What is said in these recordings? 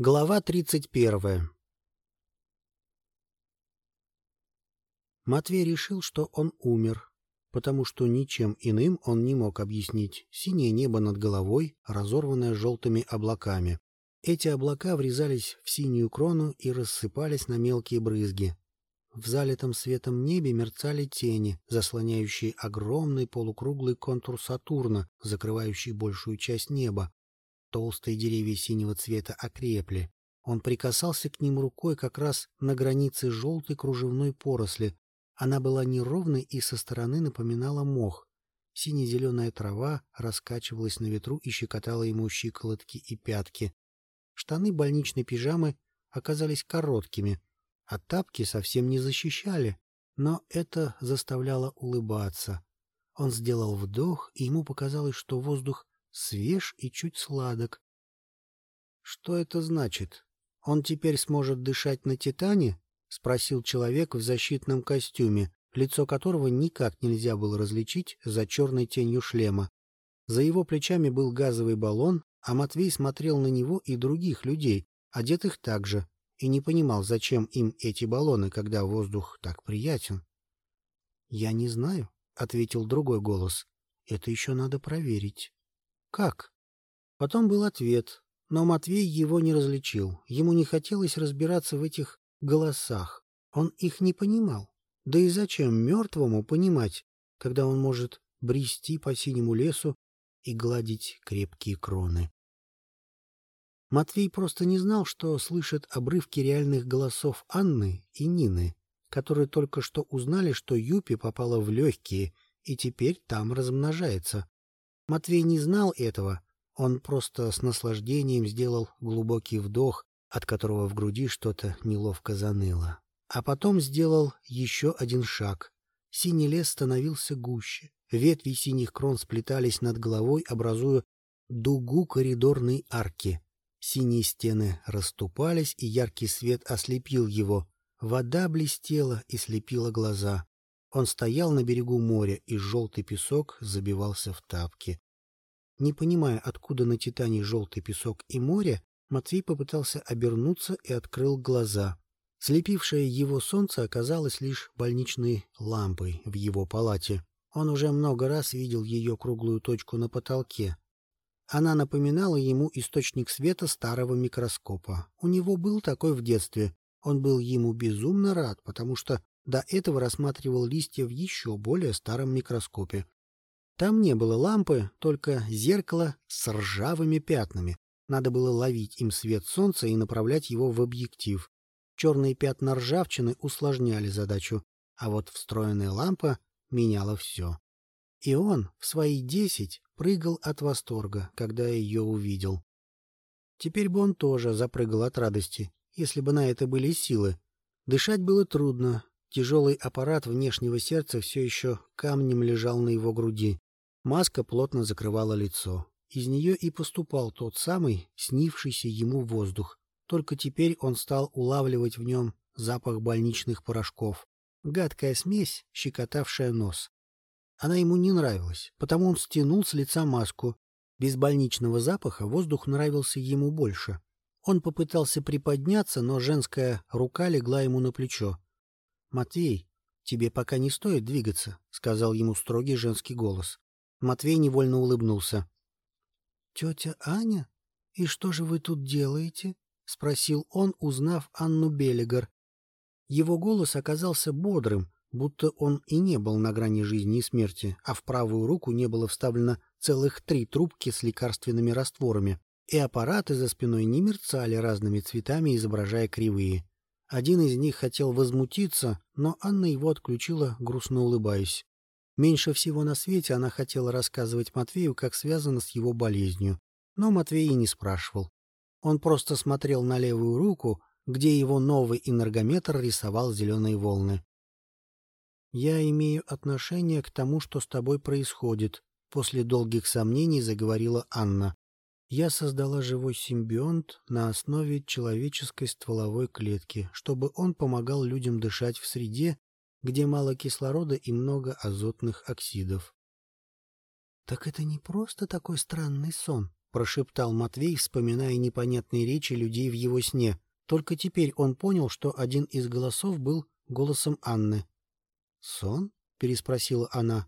Глава тридцать первая Матвей решил, что он умер, потому что ничем иным он не мог объяснить синее небо над головой, разорванное желтыми облаками. Эти облака врезались в синюю крону и рассыпались на мелкие брызги. В залитом светом небе мерцали тени, заслоняющие огромный полукруглый контур Сатурна, закрывающий большую часть неба. Толстые деревья синего цвета окрепли. Он прикасался к ним рукой как раз на границе желтой кружевной поросли, она была неровной и со стороны напоминала мох. Сине-зеленая трава раскачивалась на ветру и щекотала ему щиколотки и пятки. Штаны больничной пижамы оказались короткими, а тапки совсем не защищали, но это заставляло улыбаться. Он сделал вдох, и ему показалось, что воздух свеж и чуть сладок. Что это значит? Он теперь сможет дышать на Титане? — спросил человек в защитном костюме, лицо которого никак нельзя было различить за черной тенью шлема. За его плечами был газовый баллон, а Матвей смотрел на него и других людей, одетых так же, и не понимал, зачем им эти баллоны, когда воздух так приятен. — Я не знаю, — ответил другой голос. — Это еще надо проверить. — Как? Потом был ответ, но Матвей его не различил. Ему не хотелось разбираться в этих голосах. Он их не понимал. Да и зачем мертвому понимать, когда он может брести по синему лесу и гладить крепкие кроны? Матвей просто не знал, что слышит обрывки реальных голосов Анны и Нины, которые только что узнали, что Юпи попала в легкие и теперь там размножается. Матвей не знал этого, он просто с наслаждением сделал глубокий вдох от которого в груди что-то неловко заныло. А потом сделал еще один шаг. Синий лес становился гуще. Ветви синих крон сплетались над головой, образуя дугу коридорной арки. Синие стены расступались, и яркий свет ослепил его. Вода блестела и слепила глаза. Он стоял на берегу моря, и желтый песок забивался в тапки. Не понимая, откуда на Титане желтый песок и море, Матвей попытался обернуться и открыл глаза. Слепившее его солнце оказалось лишь больничной лампой в его палате. Он уже много раз видел ее круглую точку на потолке. Она напоминала ему источник света старого микроскопа. У него был такой в детстве. Он был ему безумно рад, потому что до этого рассматривал листья в еще более старом микроскопе. Там не было лампы, только зеркало с ржавыми пятнами, надо было ловить им свет солнца и направлять его в объектив. Черные пятна ржавчины усложняли задачу, а вот встроенная лампа меняла все. И он в свои десять прыгал от восторга, когда ее увидел. Теперь бы он тоже запрыгал от радости, если бы на это были силы. Дышать было трудно. Тяжелый аппарат внешнего сердца все еще камнем лежал на его груди. Маска плотно закрывала лицо. Из нее и поступал тот самый снившийся ему воздух. Только теперь он стал улавливать в нем запах больничных порошков. Гадкая смесь, щекотавшая нос. Она ему не нравилась, потому он стянул с лица маску. Без больничного запаха воздух нравился ему больше. Он попытался приподняться, но женская рука легла ему на плечо. — Матвей, тебе пока не стоит двигаться, — сказал ему строгий женский голос. Матвей невольно улыбнулся. «Тетя Аня? И что же вы тут делаете?» — спросил он, узнав Анну Беллигар. Его голос оказался бодрым, будто он и не был на грани жизни и смерти, а в правую руку не было вставлено целых три трубки с лекарственными растворами, и аппараты за спиной не мерцали разными цветами, изображая кривые. Один из них хотел возмутиться, но Анна его отключила, грустно улыбаясь. Меньше всего на свете она хотела рассказывать Матвею, как связано с его болезнью, но Матвей и не спрашивал. Он просто смотрел на левую руку, где его новый энергометр рисовал зеленые волны. «Я имею отношение к тому, что с тобой происходит», — после долгих сомнений заговорила Анна. «Я создала живой симбионт на основе человеческой стволовой клетки, чтобы он помогал людям дышать в среде, где мало кислорода и много азотных оксидов. — Так это не просто такой странный сон, — прошептал Матвей, вспоминая непонятные речи людей в его сне. Только теперь он понял, что один из голосов был голосом Анны. «Сон?» — переспросила она.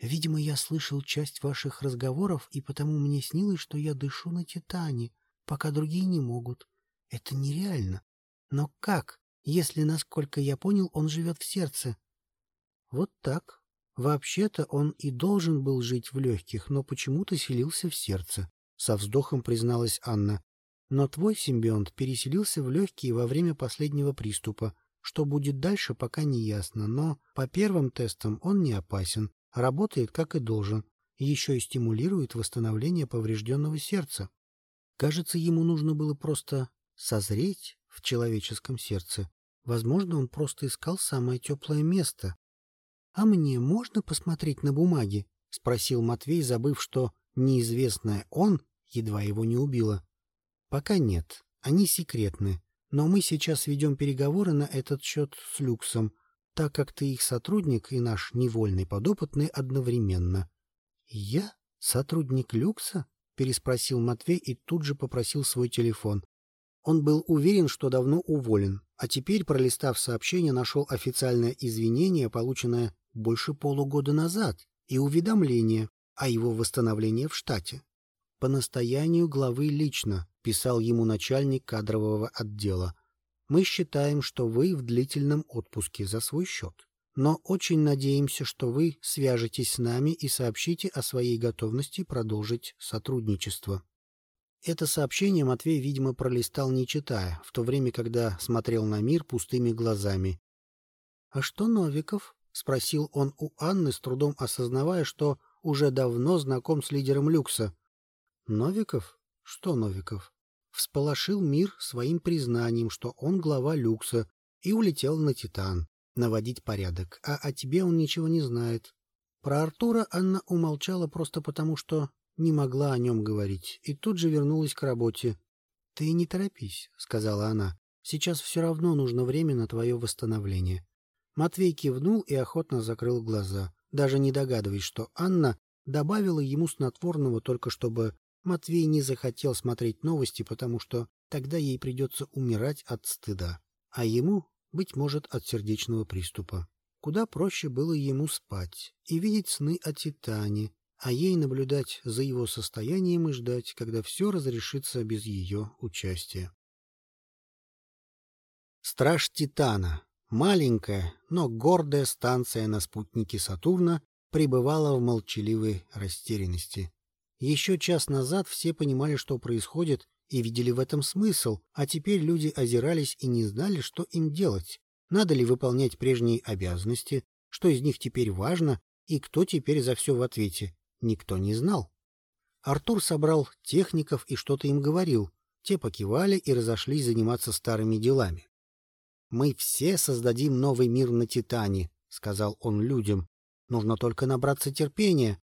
«Видимо, я слышал часть ваших разговоров, и потому мне снилось, что я дышу на Титане, пока другие не могут. Это нереально. Но как, если, насколько я понял, он живет в сердце?» «Вот так. Вообще-то он и должен был жить в легких, но почему-то селился в сердце», — со вздохом призналась Анна. «Но твой симбионт переселился в легкие во время последнего приступа, что будет дальше, пока не ясно, но по первым тестам он не опасен, работает как и должен, еще и стимулирует восстановление поврежденного сердца. Кажется, ему нужно было просто созреть в человеческом сердце. Возможно, он просто искал самое теплое место. — А мне можно посмотреть на бумаги? — спросил Матвей, забыв, что неизвестное «он» едва его не убило. — Пока нет, они секретны. Но мы сейчас ведем переговоры на этот счет с Люксом, так как ты их сотрудник и наш невольный подопытный одновременно. — Я? Сотрудник Люкса? — переспросил Матвей и тут же попросил свой телефон. Он был уверен, что давно уволен, а теперь, пролистав сообщение, нашел официальное извинение, полученное больше полугода назад, и уведомление о его восстановлении в штате. По настоянию главы лично, писал ему начальник кадрового отдела. Мы считаем, что вы в длительном отпуске за свой счет. Но очень надеемся, что вы свяжетесь с нами и сообщите о своей готовности продолжить сотрудничество. Это сообщение Матвей, видимо, пролистал не читая, в то время, когда смотрел на мир пустыми глазами. — А что Новиков? — спросил он у Анны, с трудом осознавая, что уже давно знаком с лидером Люкса. — Новиков? Что Новиков? Всполошил мир своим признанием, что он глава люкса, и улетел на Титан наводить порядок, а о тебе он ничего не знает. Про Артура Анна умолчала просто потому, что не могла о нем говорить, и тут же вернулась к работе. — Ты не торопись, — сказала она. — Сейчас все равно нужно время на твое восстановление. Матвей кивнул и охотно закрыл глаза, даже не догадываясь, что Анна добавила ему снотворного только чтобы Матвей не захотел смотреть новости, потому что тогда ей придется умирать от стыда, а ему, быть может, от сердечного приступа. Куда проще было ему спать и видеть сны о Титане, а ей наблюдать за его состоянием и ждать, когда все разрешится без ее участия. Страж Титана, маленькая, но гордая станция на спутнике Сатурна, пребывала в молчаливой растерянности. Еще час назад все понимали, что происходит, и видели в этом смысл, а теперь люди озирались и не знали, что им делать. Надо ли выполнять прежние обязанности, что из них теперь важно, и кто теперь за все в ответе, никто не знал. Артур собрал техников и что-то им говорил. Те покивали и разошлись заниматься старыми делами. «Мы все создадим новый мир на Титане», — сказал он людям. «Нужно только набраться терпения,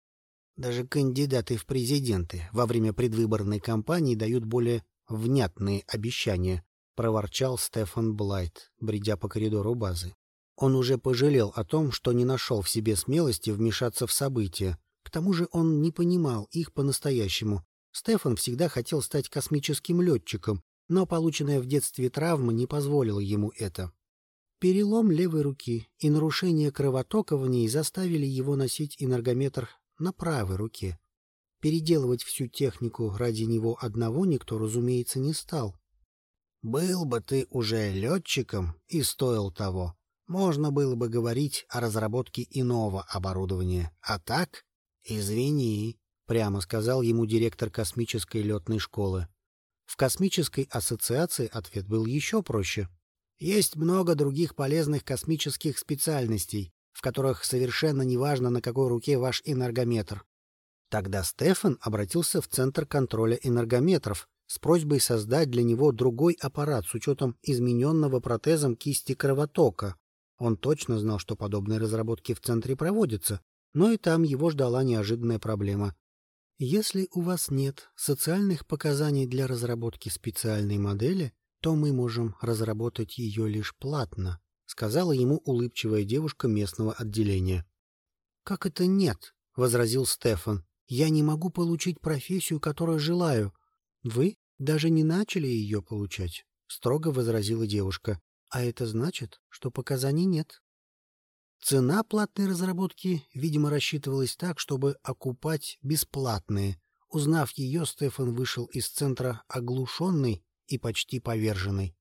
даже кандидаты в президенты во время предвыборной кампании дают более внятные обещания, проворчал Стефан Блайт, бредя по коридору базы. Он уже пожалел о том, что не нашел в себе смелости вмешаться в события. К тому же он не понимал их по-настоящему. Стефан всегда хотел стать космическим летчиком, но полученная в детстве травма не позволила ему это. Перелом левой руки и нарушение кровотока в ней заставили его носить энергометр на правой руке. Переделывать всю технику ради него одного никто, разумеется, не стал. Был бы ты уже летчиком и стоил того, можно было бы говорить о разработке иного оборудования. А так, извини, прямо сказал ему директор космической летной школы. В космической ассоциации ответ был еще проще. Есть много других полезных космических специальностей, в которых совершенно неважно, на какой руке ваш энергометр. Тогда Стефан обратился в Центр контроля энергометров с просьбой создать для него другой аппарат с учетом измененного протезом кисти кровотока. Он точно знал, что подобные разработки в Центре проводятся, но и там его ждала неожиданная проблема. Если у вас нет социальных показаний для разработки специальной модели, то мы можем разработать ее лишь платно, сказала ему улыбчивая девушка местного отделения. Как это нет? возразил Стефан. Я не могу получить профессию, которую желаю. Вы даже не начали ее получать, — строго возразила девушка. А это значит, что показаний нет. Цена платной разработки, видимо, рассчитывалась так, чтобы окупать бесплатные. Узнав ее, Стефан вышел из центра оглушенный и почти поверженный.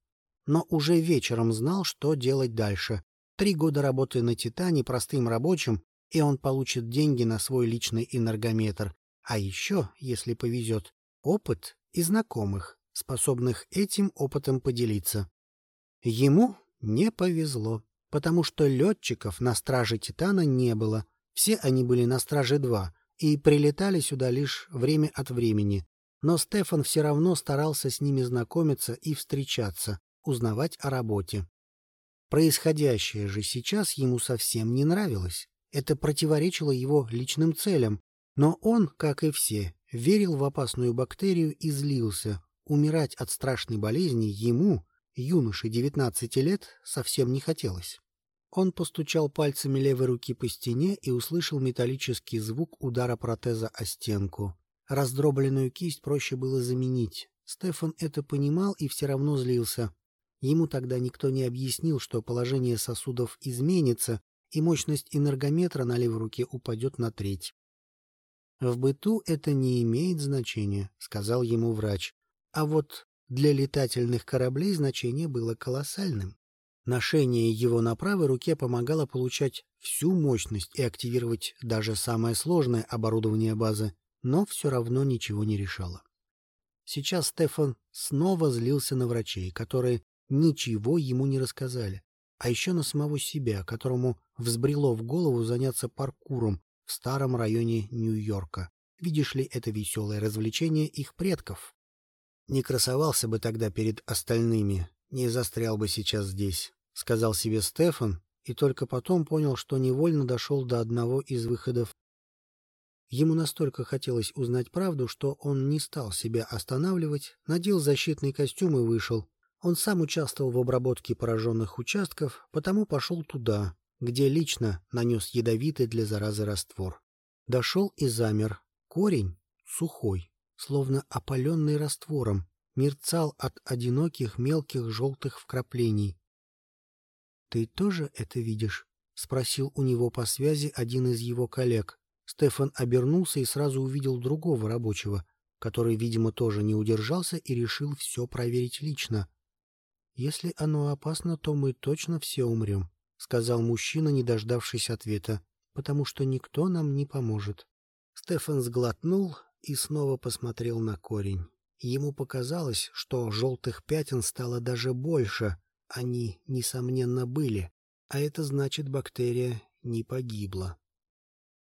Но уже вечером знал, что делать дальше. Три года работы на «Титане» простым рабочим, и он получит деньги на свой личный энергометр. А еще, если повезет, опыт и знакомых, способных этим опытом поделиться. Ему не повезло потому что летчиков на страже «Титана» не было. Все они были на страже-2 и прилетали сюда лишь время от времени. Но Стефан все равно старался с ними знакомиться и встречаться, узнавать о работе. Происходящее же сейчас ему совсем не нравилось. Это противоречило его личным целям. Но он, как и все, верил в опасную бактерию и злился. Умирать от страшной болезни ему, юноше 19 лет, совсем не хотелось. Он постучал пальцами левой руки по стене и услышал металлический звук удара протеза о стенку. Раздробленную кисть проще было заменить. Стефан это понимал и все равно злился. Ему тогда никто не объяснил, что положение сосудов изменится, и мощность энергометра на левой руке упадет на треть. «В быту это не имеет значения», — сказал ему врач. А вот для летательных кораблей значение было колоссальным. Ношение его на правой руке помогало получать всю мощность и активировать даже самое сложное оборудование базы, но все равно ничего не решало. Сейчас Стефан снова злился на врачей, которые ничего ему не рассказали, а еще на самого себя, которому взбрело в голову заняться паркуром в старом районе Нью-Йорка. Видишь ли, это веселое развлечение их предков. Не красовался бы тогда перед остальными, не застрял бы сейчас здесь, — сказал себе Стефан, и только потом понял, что невольно дошел до одного из выходов. Ему настолько хотелось узнать правду, что он не стал себя останавливать, надел защитный костюм и вышел. Он сам участвовал в обработке пораженных участков, потому пошел туда, где лично нанес ядовитый для заразы раствор. Дошел и замер. Корень сухой, словно опаленный раствором, мерцал от одиноких мелких желтых вкраплений. «Ты тоже это видишь?» — спросил у него по связи один из его коллег. Стефан обернулся и сразу увидел другого рабочего, который, видимо, тоже не удержался и решил все проверить лично. «Если оно опасно, то мы точно все умрем», — сказал мужчина, не дождавшись ответа, «потому что никто нам не поможет». Стефан сглотнул и снова посмотрел на корень. Ему показалось, что желтых пятен стало даже больше. Они, несомненно, были, а это значит, бактерия не погибла.